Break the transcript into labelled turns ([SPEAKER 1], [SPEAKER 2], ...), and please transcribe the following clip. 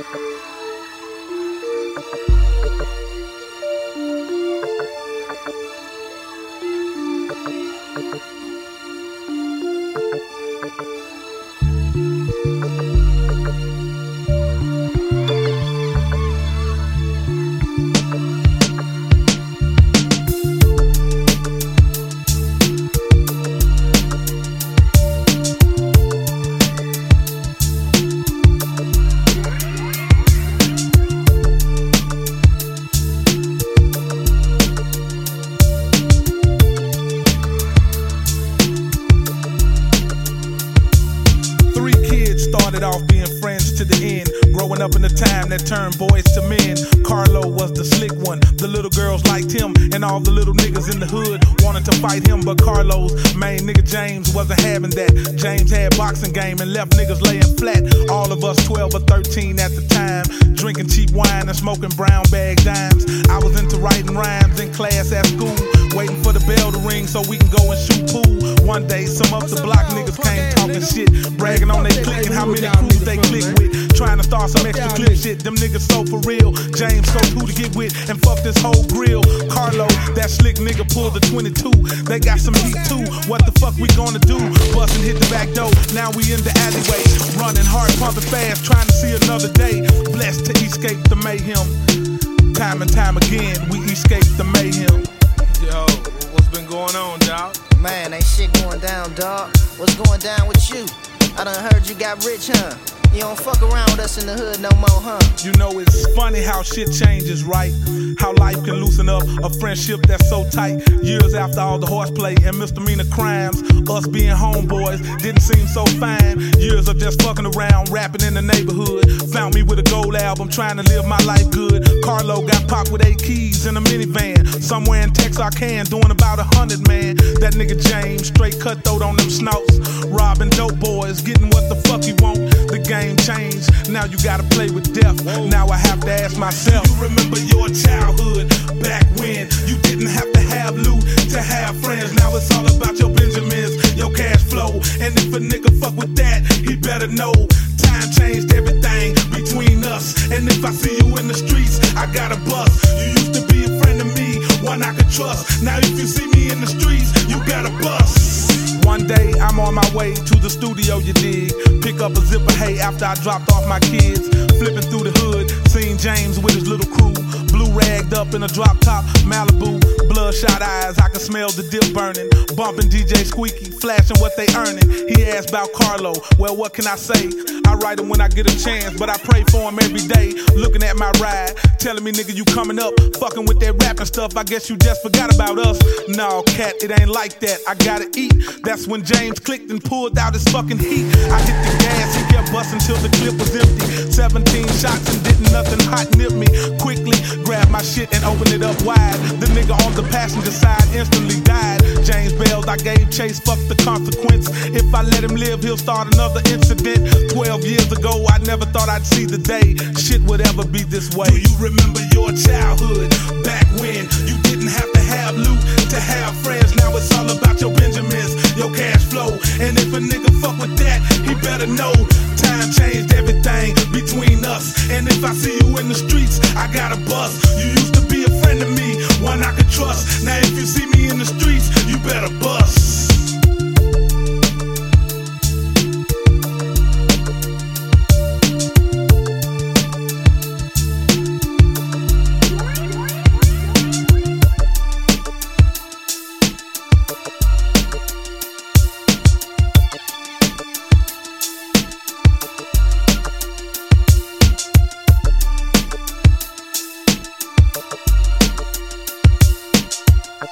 [SPEAKER 1] you started off being friends to the end. Growing up in the time that turned boys to men. Carlo was the slick one. The little girls liked him, and all the little niggas in the hood wanted to fight him. But Carlo's main nigga James wasn't having that. James had boxing game and left niggas laying flat. All of us 12 or 13 at the time, drinking cheap wine and smoking brown bag dimes. I was into writing rhymes in class at school, waiting for the bell to ring so we can go and shoot pool. One day, some up the block niggas came talking shit, bragging on they click and how many crews they click with. Trying to start some extra clip shit. Them niggas so for real. James so who to get with and fuck this whole grill. Carlo, that slick nigga pulled the 22. They got some heat too. What the fuck we gonna do? Bust and hit the back door. Now we in the alleyway. Running hard, pumping fast, trying to see another day. Blessed to escape the mayhem. Time and time again, we escape the mayhem.
[SPEAKER 2] Yo, what's been going on, dog?
[SPEAKER 3] Man, ain't shit going down, dog. What's going down with you? I done heard you got rich, huh? You don't fuck around with us in the hood no more, huh?
[SPEAKER 1] You know, it's funny how shit changes, right? How life can loosen up a friendship that's so tight. Years after all the horseplay and misdemeanor crimes, us being homeboys didn't seem so fine. Years of just fucking around, rapping in the neighborhood. Found me with a gold album, trying to live my life good. Carlo got popped with eight keys in a minivan. Somewhere in Texarkana, doing about a hundred, man. That nigga James, straight cutthroat on them snouts. Robbing dope boys, getting what the fuck he want. The game changed, now you gotta play with death. Now I have to ask myself, you remember your childhood back when you didn't have to have loot to have friends. Now it's all about your Benjamins, your cash flow. And if a nigga fuck with that, he better know. Time changed everything On my way to the studio, you dig. Pick up a zip of hay after I dropped off my kids. Flipping through the hood, seen James with his little crew. Blue ragged up in a drop top Malibu. Bloodshot eyes, I can smell the dip burning. Bumping DJ Squeeky, flashing what they earning. He asked about Carlo, well, what can I say? I write him when I get a chance, but I pray for him every day. Looking at my ride, telling me, nigga, you coming up. Fucking with that rapping stuff, I guess you just forgot about us. No, cat, it ain't like that. I gotta eat. That's when James clicked and pulled out his fucking heat. I hit the gas, he kept busting till the clip was empty. 17 shots and didn't nothing hot nip me. Quickly grabbed my shit and opened it up wide. The nigga on the passenger side instantly I gave chase, fuck the consequence. If I let him live, he'll start another incident. 12 years ago, I never thought I'd see the day. Shit would ever be this way. Do you remember your childhood? Back when you didn't have to have loot to have friends. Now it's all about your Benjamins, your cash flow. And if a nigga fuck with that, he better know. Time changed everything between us. And if I see you in the streets, I got a bus. You used to friend of me, one I could trust. Now if you see me in the streets, you better bust.
[SPEAKER 4] ピッ